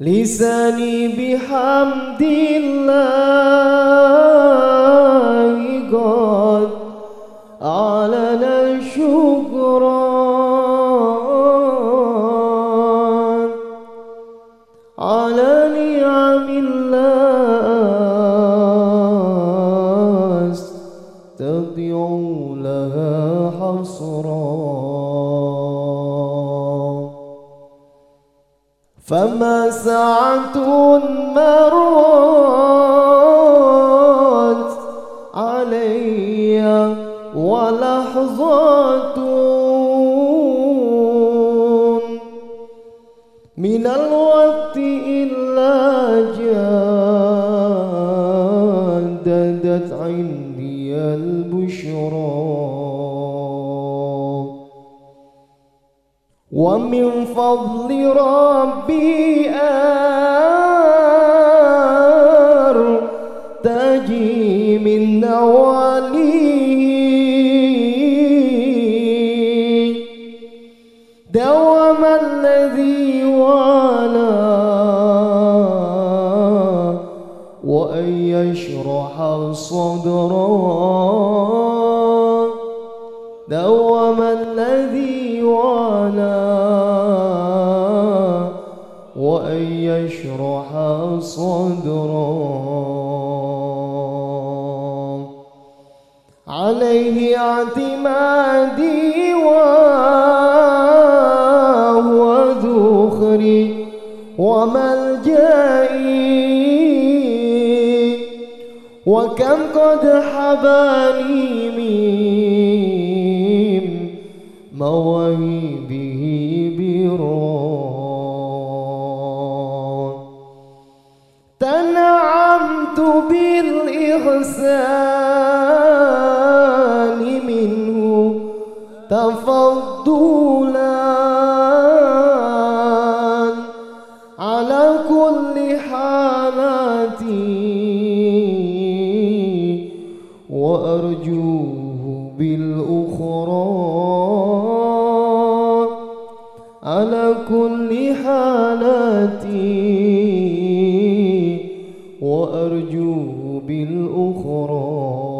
لساني بحمد الله قد أعلن شكرا على نعم الله أستطيع لها حصرا. فما ساعة مرت علي ولحظات من الوقت إلا جددت عندي البشرى. ومن فضل ربي أرتجي من نوالي دوام الذي وأنا وأن يشرح الصدر دوام الذي وأن يشرح صدرا عليه اعتمادي وهو ذخري وملجئي. وكم قد حباني من مواهبه برون بالإحسان منه تفضلا على كل حالاتي وأرجوه بالأخرى على كل أخرى